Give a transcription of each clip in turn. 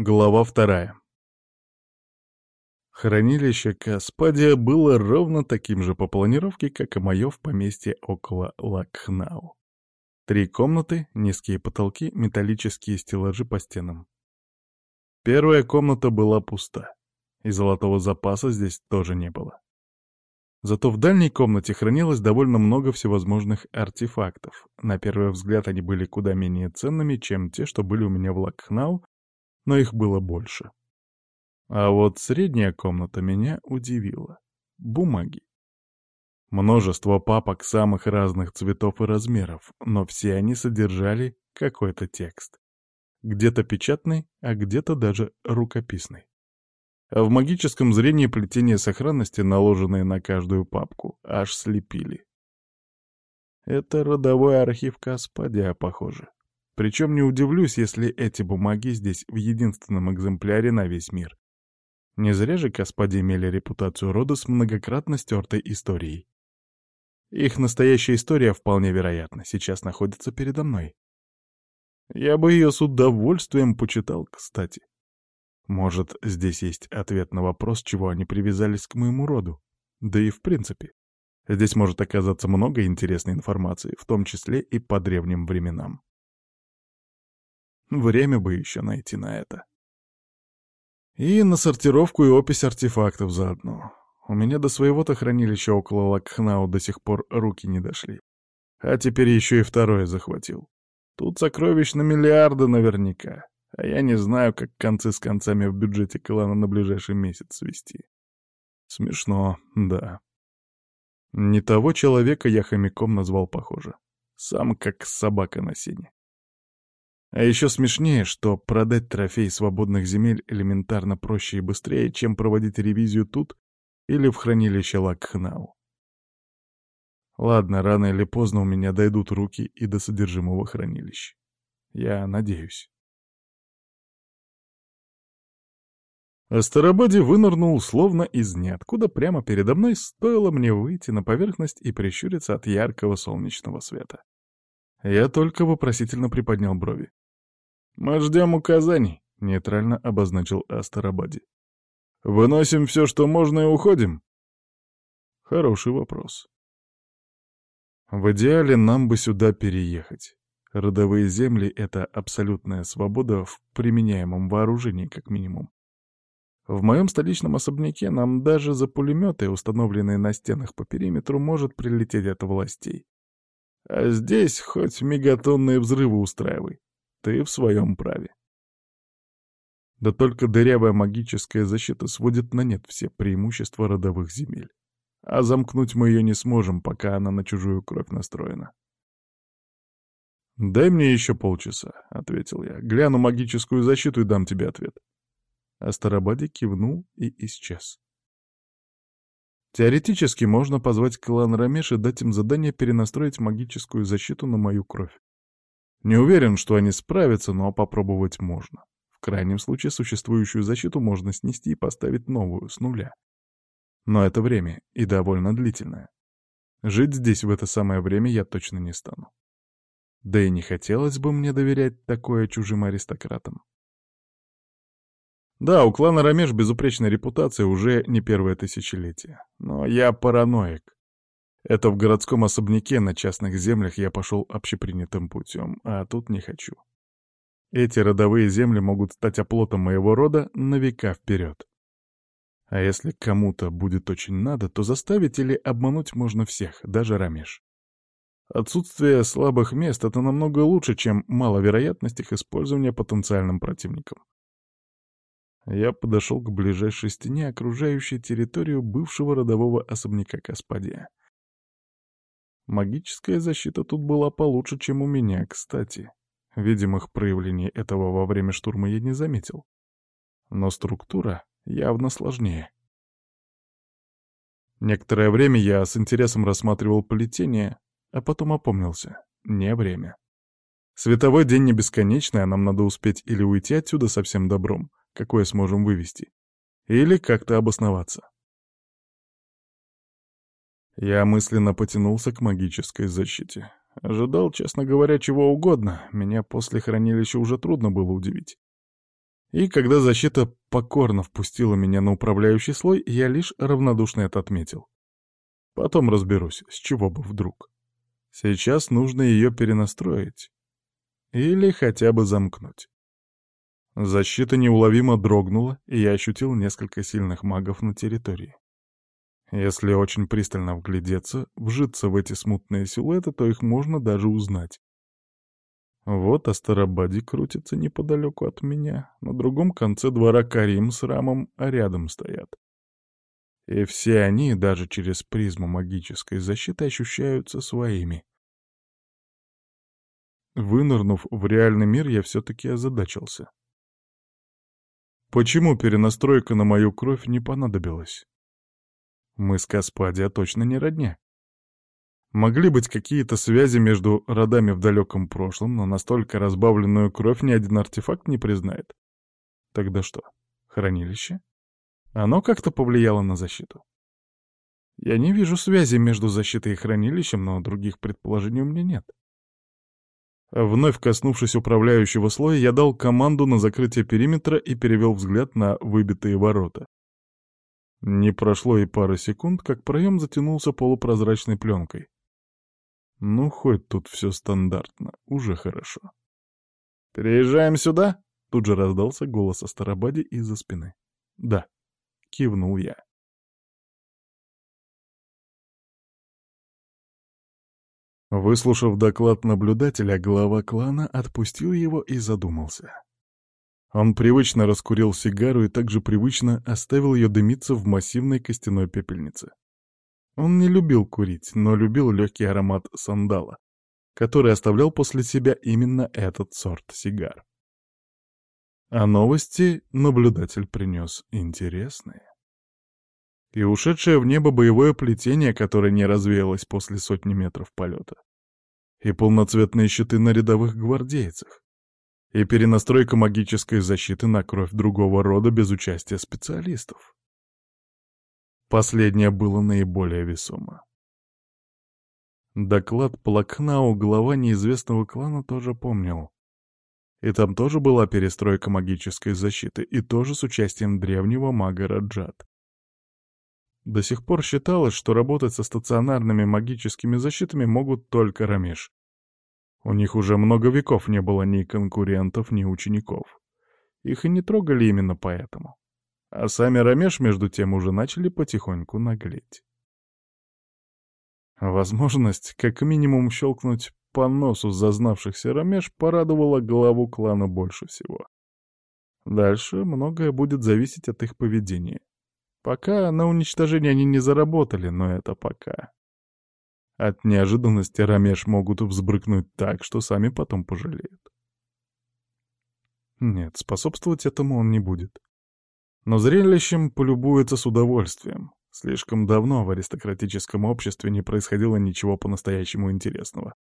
Глава вторая. Хранилище Каспадия было ровно таким же по планировке, как и мое в поместье около Лакхнау. Три комнаты, низкие потолки, металлические стеллажи по стенам. Первая комната была пуста, и золотого запаса здесь тоже не было. Зато в дальней комнате хранилось довольно много всевозможных артефактов. На первый взгляд они были куда менее ценными, чем те, что были у меня в Лакхнау, но их было больше. А вот средняя комната меня удивила. Бумаги. Множество папок самых разных цветов и размеров, но все они содержали какой-то текст. Где-то печатный, а где-то даже рукописный. А в магическом зрении плетения сохранности, наложенные на каждую папку, аж слепили. Это родовой архив Каспадия, похоже. Причем не удивлюсь, если эти бумаги здесь в единственном экземпляре на весь мир. Не зря же Каспади имели репутацию рода с многократно стертой историей. Их настоящая история, вполне вероятно, сейчас находится передо мной. Я бы ее с удовольствием почитал, кстати. Может, здесь есть ответ на вопрос, чего они привязались к моему роду. Да и в принципе. Здесь может оказаться много интересной информации, в том числе и по древним временам. Время бы еще найти на это. И на сортировку и опись артефактов заодно. У меня до своего-то хранилища около Лакхнау до сих пор руки не дошли. А теперь еще и второе захватил. Тут сокровищ на миллиарды наверняка. А я не знаю, как концы с концами в бюджете клана на ближайший месяц свести. Смешно, да. Не того человека я хомяком назвал, похоже. Сам как собака на сене. А еще смешнее, что продать трофей свободных земель элементарно проще и быстрее, чем проводить ревизию тут или в хранилище Лакхнау. Ладно, рано или поздно у меня дойдут руки и до содержимого хранилища. Я надеюсь. Астарабаде вынырнул словно из ниоткуда прямо передо мной, стоило мне выйти на поверхность и прищуриться от яркого солнечного света. Я только вопросительно приподнял брови. «Мы ждем указаний», — нейтрально обозначил Астарабади. «Выносим все, что можно, и уходим?» Хороший вопрос. В идеале нам бы сюда переехать. Родовые земли — это абсолютная свобода в применяемом вооружении, как минимум. В моем столичном особняке нам даже за пулеметы, установленные на стенах по периметру, может прилететь от властей. А здесь хоть мегатонные взрывы устраивай. Ты в своем праве. Да только дырявая магическая защита сводит на нет все преимущества родовых земель. А замкнуть мы ее не сможем, пока она на чужую кровь настроена. «Дай мне еще полчаса», — ответил я. «Гляну магическую защиту и дам тебе ответ». Астарабаде кивнул и исчез. Теоретически можно позвать клан Рамеш и дать им задание перенастроить магическую защиту на мою кровь. Не уверен, что они справятся, но попробовать можно. В крайнем случае существующую защиту можно снести и поставить новую, с нуля. Но это время, и довольно длительное. Жить здесь в это самое время я точно не стану. Да и не хотелось бы мне доверять такое чужим аристократам. Да, у клана Рамеш безупречная репутация уже не первое тысячелетие. Но я параноик. Это в городском особняке на частных землях я пошел общепринятым путем, а тут не хочу. Эти родовые земли могут стать оплотом моего рода на века вперед. А если кому-то будет очень надо, то заставить или обмануть можно всех, даже Рамеш. Отсутствие слабых мест — это намного лучше, чем маловероятность их использования потенциальным противником. Я подошел к ближайшей стене, окружающей территорию бывшего родового особняка Каспадия. Магическая защита тут была получше, чем у меня, кстати. Видимых проявлений этого во время штурма я не заметил. Но структура явно сложнее. Некоторое время я с интересом рассматривал плетение, а потом опомнился. Не время. Световой день не бесконечный, а нам надо успеть или уйти отсюда совсем добром, какое сможем вывести, или как-то обосноваться. Я мысленно потянулся к магической защите. Ожидал, честно говоря, чего угодно. Меня после хранилища уже трудно было удивить. И когда защита покорно впустила меня на управляющий слой, я лишь равнодушно это отметил. Потом разберусь, с чего бы вдруг. Сейчас нужно ее перенастроить. Или хотя бы замкнуть. Защита неуловимо дрогнула, и я ощутил несколько сильных магов на территории. Если очень пристально вглядеться, вжиться в эти смутные силуэты, то их можно даже узнать. Вот Астарабади крутится неподалеку от меня, на другом конце двора Карим с Рамом а рядом стоят. И все они, даже через призму магической защиты, ощущаются своими. Вынырнув в реальный мир, я все-таки озадачился. Почему перенастройка на мою кровь не понадобилась? Мы с Каспадия точно не родня. Могли быть какие-то связи между родами в далеком прошлом, но настолько разбавленную кровь ни один артефакт не признает. Тогда что, хранилище? Оно как-то повлияло на защиту. Я не вижу связи между защитой и хранилищем, но других предположений у меня нет. Вновь коснувшись управляющего слоя, я дал команду на закрытие периметра и перевел взгляд на выбитые ворота. Не прошло и пары секунд, как проем затянулся полупрозрачной пленкой. Ну, хоть тут все стандартно, уже хорошо. «Переезжаем сюда?» — тут же раздался голос о Старобаде из-за спины. «Да», — кивнул я. Выслушав доклад наблюдателя, глава клана отпустил его и задумался. Он привычно раскурил сигару и также привычно оставил ее дымиться в массивной костяной пепельнице. Он не любил курить, но любил легкий аромат сандала, который оставлял после себя именно этот сорт сигар. А новости наблюдатель принес интересные. И ушедшее в небо боевое плетение, которое не развеялось после сотни метров полета. И полноцветные щиты на рядовых гвардейцах. И перенастройка магической защиты на кровь другого рода без участия специалистов. Последнее было наиболее весомо. Доклад Плакнау глава неизвестного клана тоже помнил. И там тоже была перестройка магической защиты, и тоже с участием древнего мага Раджат. До сих пор считалось, что работать со стационарными магическими защитами могут только Рамиш. У них уже много веков не было ни конкурентов, ни учеников. Их и не трогали именно поэтому. А сами Рамеш, между тем, уже начали потихоньку наглеть. Возможность, как минимум, щелкнуть по носу зазнавшихся Рамеш порадовала главу клана больше всего. Дальше многое будет зависеть от их поведения. Пока на уничтожение они не заработали, но это пока. От неожиданности Рамеш могут взбрыкнуть так, что сами потом пожалеют. Нет, способствовать этому он не будет. Но зрелищем полюбуется с удовольствием. Слишком давно в аристократическом обществе не происходило ничего по-настоящему интересного.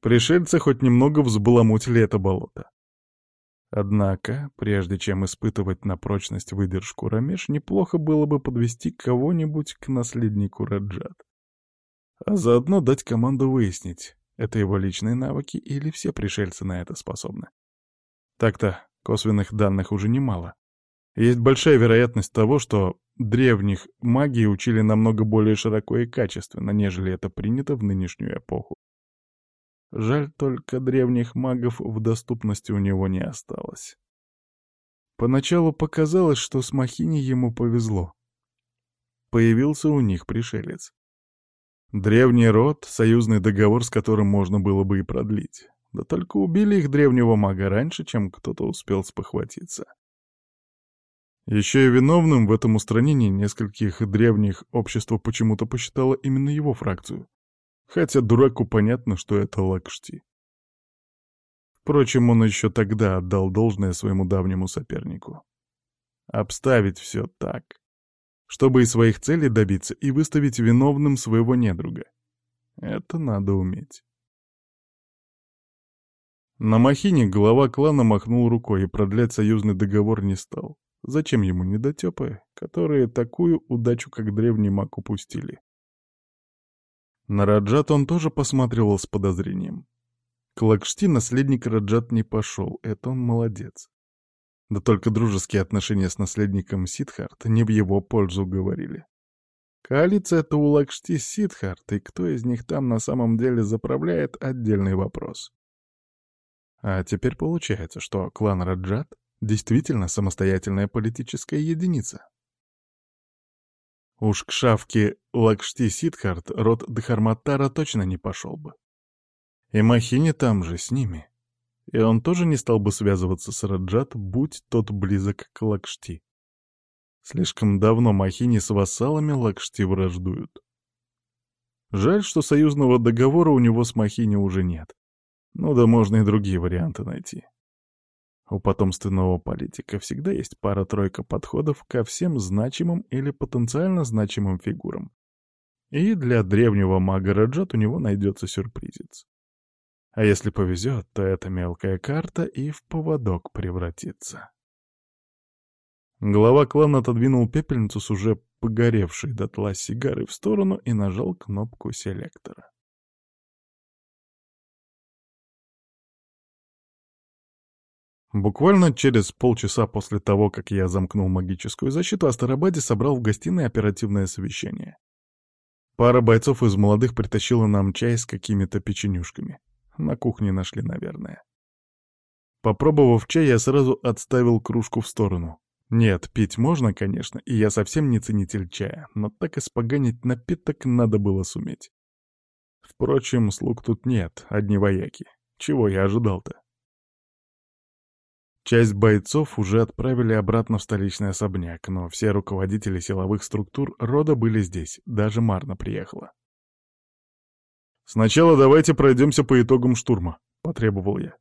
Пришельцы хоть немного взбаламутили это болото. Однако, прежде чем испытывать на прочность выдержку Рамеш, неплохо было бы подвести кого-нибудь к наследнику Раджат. А заодно дать команду выяснить, это его личные навыки или все пришельцы на это способны. Так-то, косвенных данных уже немало. Есть большая вероятность того, что древних магии учили намного более широко и качественно, нежели это принято в нынешнюю эпоху. Жаль только древних магов в доступности у него не осталось. Поначалу показалось, что с Махини ему повезло. Появился у них пришелец. Древний род, союзный договор, с которым можно было бы и продлить. Да только убили их древнего мага раньше, чем кто-то успел спохватиться. Еще и виновным в этом устранении нескольких древних общество почему-то посчитало именно его фракцию. Хотя дураку понятно, что это Лакшти. Впрочем, он еще тогда отдал должное своему давнему сопернику. Обставить все так, чтобы и своих целей добиться, и выставить виновным своего недруга. Это надо уметь. На Махине глава клана махнул рукой и продлять союзный договор не стал. Зачем ему недотепы, которые такую удачу, как древний маг, упустили? На Раджат он тоже посматривал с подозрением. К Лакшти наследник Раджат не пошел, это он молодец. Да только дружеские отношения с наследником Сидхарт не в его пользу говорили. Коалиция-то у Лакшти Сидхарт, и кто из них там на самом деле заправляет — отдельный вопрос. А теперь получается, что клан Раджат действительно самостоятельная политическая единица. Уж к шавке Лакшти Сидхарт род Дхарматара точно не пошел бы. И Махини там же, с ними. И он тоже не стал бы связываться с Раджат, будь тот близок к Лакшти. Слишком давно Махини с вассалами Лакшти враждуют. Жаль, что союзного договора у него с Махини уже нет. Ну да можно и другие варианты найти. У потомственного политика всегда есть пара-тройка подходов ко всем значимым или потенциально значимым фигурам. И для древнего мага Раджат у него найдется сюрпризец. А если повезет, то эта мелкая карта и в поводок превратится. Глава клана отодвинул пепельницу с уже погоревшей дотла сигары в сторону и нажал кнопку селектора. Буквально через полчаса после того, как я замкнул магическую защиту, Астарабаде собрал в гостиной оперативное совещание. Пара бойцов из молодых притащила нам чай с какими-то печенюшками. На кухне нашли, наверное. Попробовав чай, я сразу отставил кружку в сторону. Нет, пить можно, конечно, и я совсем не ценитель чая, но так испоганить напиток надо было суметь. Впрочем, слуг тут нет, одни вояки. Чего я ожидал-то? Часть бойцов уже отправили обратно в столичный особняк, но все руководители силовых структур рода были здесь, даже Марна приехала. «Сначала давайте пройдемся по итогам штурма», — потребовал я.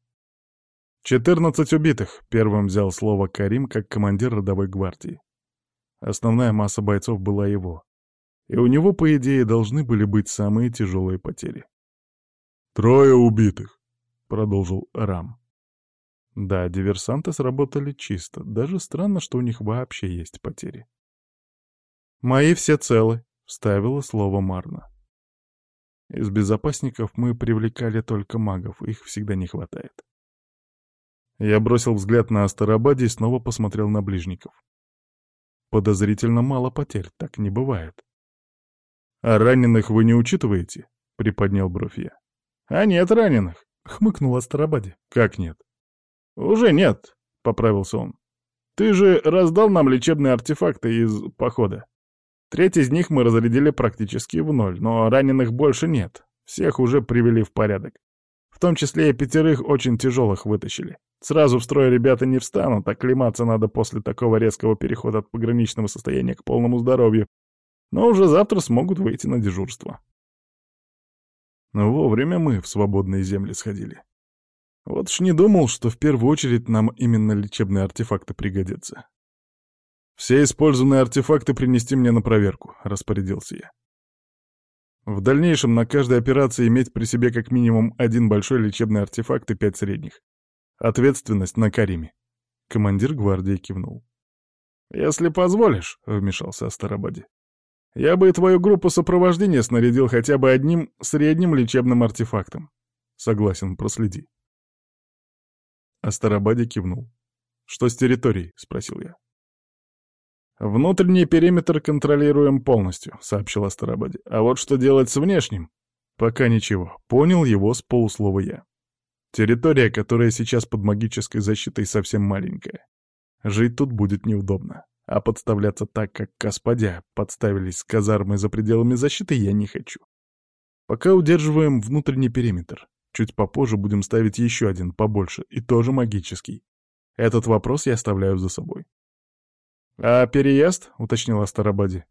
«Четырнадцать убитых», — первым взял слово Карим как командир родовой гвардии. Основная масса бойцов была его. И у него, по идее, должны были быть самые тяжелые потери. «Трое убитых», — продолжил Рам. Да, диверсанты сработали чисто. Даже странно, что у них вообще есть потери. «Мои все целы», — вставила слово Марна. Из безопасников мы привлекали только магов, их всегда не хватает. Я бросил взгляд на Астарабаде и снова посмотрел на ближников. Подозрительно мало потерь, так не бывает. «А раненых вы не учитываете?» — приподнял бровь я. «А нет раненых», — хмыкнул Астарабаде. «Как нет?» «Уже нет», — поправился он. «Ты же раздал нам лечебные артефакты из похода. Треть из них мы разрядили практически в ноль, но раненых больше нет. Всех уже привели в порядок. В том числе и пятерых очень тяжелых вытащили. Сразу в строй ребята не встанут, оклематься надо после такого резкого перехода от пограничного состояния к полному здоровью. Но уже завтра смогут выйти на дежурство. Но вовремя мы в свободные земли сходили. Вот ж не думал, что в первую очередь нам именно лечебные артефакты пригодятся. «Все использованные артефакты принести мне на проверку», — распорядился я. В дальнейшем на каждой операции иметь при себе как минимум один большой лечебный артефакт и пять средних. Ответственность на Кариме. Командир гвардии кивнул. «Если позволишь», — вмешался Астарабаде, — «я бы и твою группу сопровождения снарядил хотя бы одним средним лечебным артефактом». «Согласен, проследи». Астарабаде кивнул. «Что с территорией?» — спросил я. «Внутренний периметр контролируем полностью», — сообщил Астарабаде. «А вот что делать с внешним?» «Пока ничего. Понял его с полуслова я. Территория, которая сейчас под магической защитой, совсем маленькая. Жить тут будет неудобно. А подставляться так, как господя подставились с казармой за пределами защиты, я не хочу. Пока удерживаем внутренний периметр. Чуть попозже будем ставить еще один, побольше, и тоже магический. Этот вопрос я оставляю за собой. «А переезд?» — уточнил Астарабади.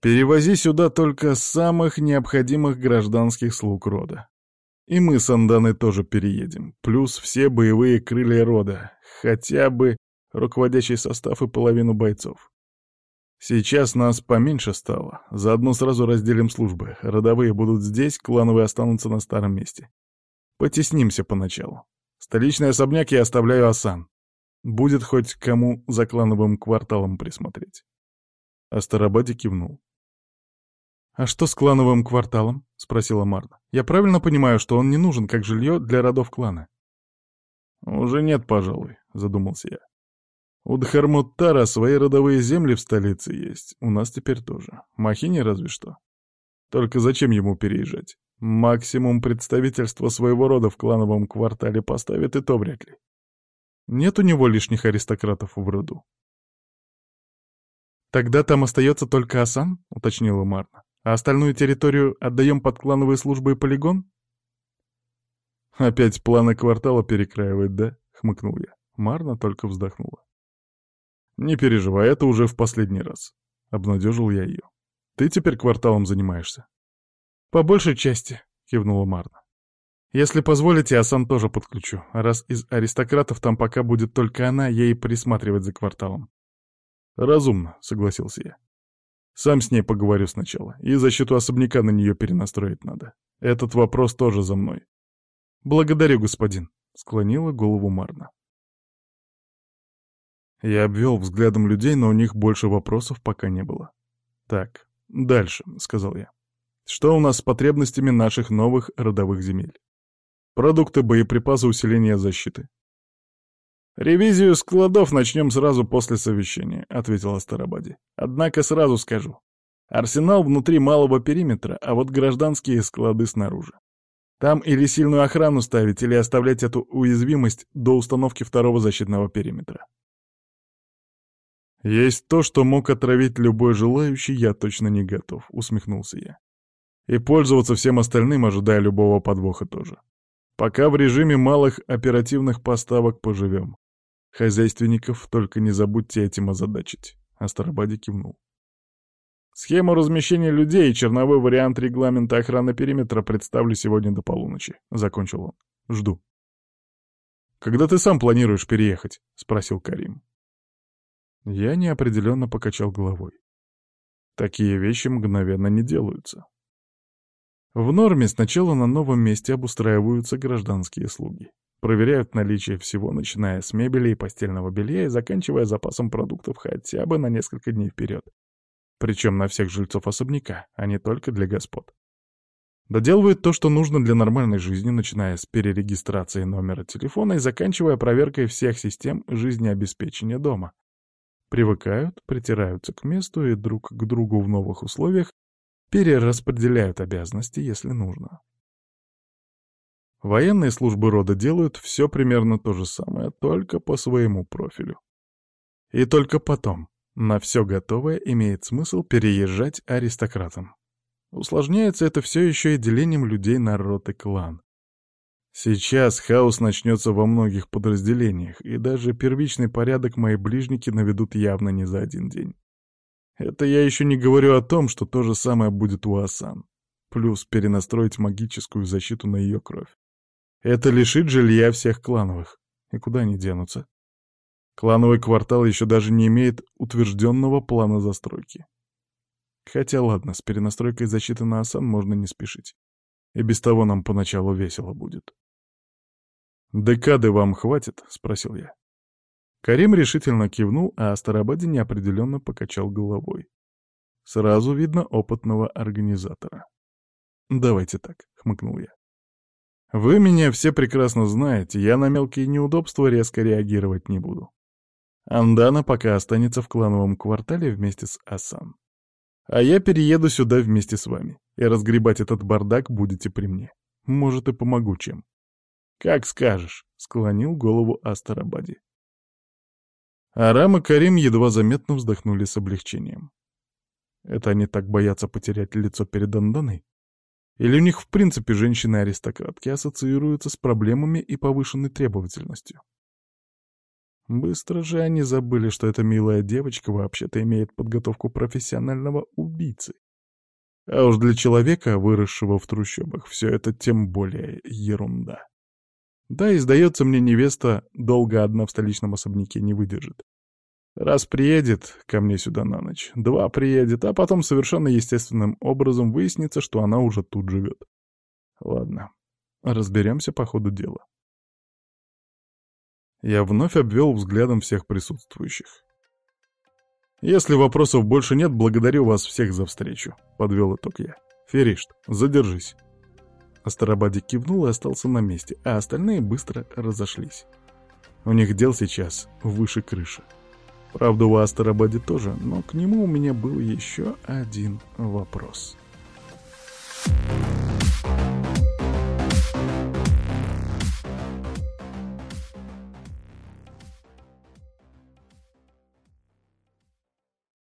«Перевози сюда только самых необходимых гражданских слуг рода. И мы с Анданой тоже переедем, плюс все боевые крылья рода, хотя бы руководящий состав и половину бойцов. Сейчас нас поменьше стало, заодно сразу разделим службы. Родовые будут здесь, клановые останутся на старом месте. Потеснимся поначалу. Столичный особняк я оставляю Асан. Будет хоть кому за клановым кварталом присмотреть. Астарабаде кивнул. «А что с клановым кварталом?» — спросила Марна. «Я правильно понимаю, что он не нужен как жилье для родов клана?» «Уже нет, пожалуй. — задумался я. У Дхармуттара свои родовые земли в столице есть, у нас теперь тоже. Махини разве что. Только зачем ему переезжать? Максимум представительства своего рода в клановом квартале поставит, и то вряд ли. Нет у него лишних аристократов в роду. «Тогда там остается только Асан?» — уточнила Марна. «А остальную территорию отдаем под клановые службы и полигон?» «Опять планы квартала перекраивать, да?» — хмыкнул я. Марна только вздохнула. «Не переживай, это уже в последний раз», — обнадежил я ее. «Ты теперь кварталом занимаешься?» «По большей части», — кивнула Марна. «Если позволите, я сам тоже подключу. Раз из аристократов там пока будет только она, ей присматривать за кварталом». «Разумно», — согласился я. «Сам с ней поговорю сначала, и защиту особняка на нее перенастроить надо. Этот вопрос тоже за мной». «Благодарю, господин», — склонила голову Марна. Я обвел взглядом людей, но у них больше вопросов пока не было. «Так, дальше», — сказал я. «Что у нас с потребностями наших новых родовых земель? Продукты, боеприпасы, усиление защиты». «Ревизию складов начнем сразу после совещания», — ответил Астарабаде. «Однако сразу скажу. Арсенал внутри малого периметра, а вот гражданские склады снаружи. Там или сильную охрану ставить, или оставлять эту уязвимость до установки второго защитного периметра. «Есть то, что мог отравить любой желающий, я точно не готов», — усмехнулся я. «И пользоваться всем остальным, ожидая любого подвоха тоже. Пока в режиме малых оперативных поставок поживем. Хозяйственников только не забудьте этим озадачить», — Астарабаде кивнул. «Схему размещения людей и черновой вариант регламента охраны периметра представлю сегодня до полуночи», — закончил он. «Жду». «Когда ты сам планируешь переехать?» — спросил Карим. Я неопределенно покачал головой. Такие вещи мгновенно не делаются. В норме сначала на новом месте обустраиваются гражданские слуги. Проверяют наличие всего, начиная с мебели и постельного белья и заканчивая запасом продуктов хотя бы на несколько дней вперед. Причем на всех жильцов особняка, а не только для господ. Доделывают то, что нужно для нормальной жизни, начиная с перерегистрации номера телефона и заканчивая проверкой всех систем жизнеобеспечения дома, привыкают, притираются к месту и друг к другу в новых условиях, перераспределяют обязанности, если нужно. Военные службы рода делают все примерно то же самое, только по своему профилю. И только потом, на все готовое, имеет смысл переезжать аристократам. Усложняется это все еще и делением людей на род и клан. Сейчас хаос начнется во многих подразделениях, и даже первичный порядок мои ближники наведут явно не за один день. Это я еще не говорю о том, что то же самое будет у Асан. Плюс перенастроить магическую защиту на ее кровь. Это лишит жилья всех клановых. И куда они денутся? Клановый квартал еще даже не имеет утвержденного плана застройки. Хотя ладно, с перенастройкой защиты на Асан можно не спешить. И без того нам поначалу весело будет. «Декады вам хватит?» — спросил я. Карим решительно кивнул, а Астарабаде неопределенно покачал головой. Сразу видно опытного организатора. «Давайте так», — хмыкнул я. «Вы меня все прекрасно знаете, я на мелкие неудобства резко реагировать не буду. Андана пока останется в клановом квартале вместе с Асан. А я перееду сюда вместе с вами, и разгребать этот бардак будете при мне. Может, и помогу чем. «Как скажешь», — склонил голову Астарабади. Арам и Карим едва заметно вздохнули с облегчением. Это они так боятся потерять лицо перед Анданой? Или у них в принципе женщины-аристократки ассоциируются с проблемами и повышенной требовательностью? Быстро же они забыли, что эта милая девочка вообще-то имеет подготовку профессионального убийцы. А уж для человека, выросшего в трущобах, все это тем более ерунда. Да, и, сдается мне, невеста долго одна в столичном особняке не выдержит. Раз приедет ко мне сюда на ночь, два приедет, а потом совершенно естественным образом выяснится, что она уже тут живет. Ладно, разберемся по ходу дела. Я вновь обвел взглядом всех присутствующих. «Если вопросов больше нет, благодарю вас всех за встречу», — подвел итог я. «Феришт, задержись». Астарабадик кивнул и остался на месте, а остальные быстро разошлись. У них дел сейчас выше крыши. Правда, у Астарабаде тоже, но к нему у меня был еще один вопрос. Thank you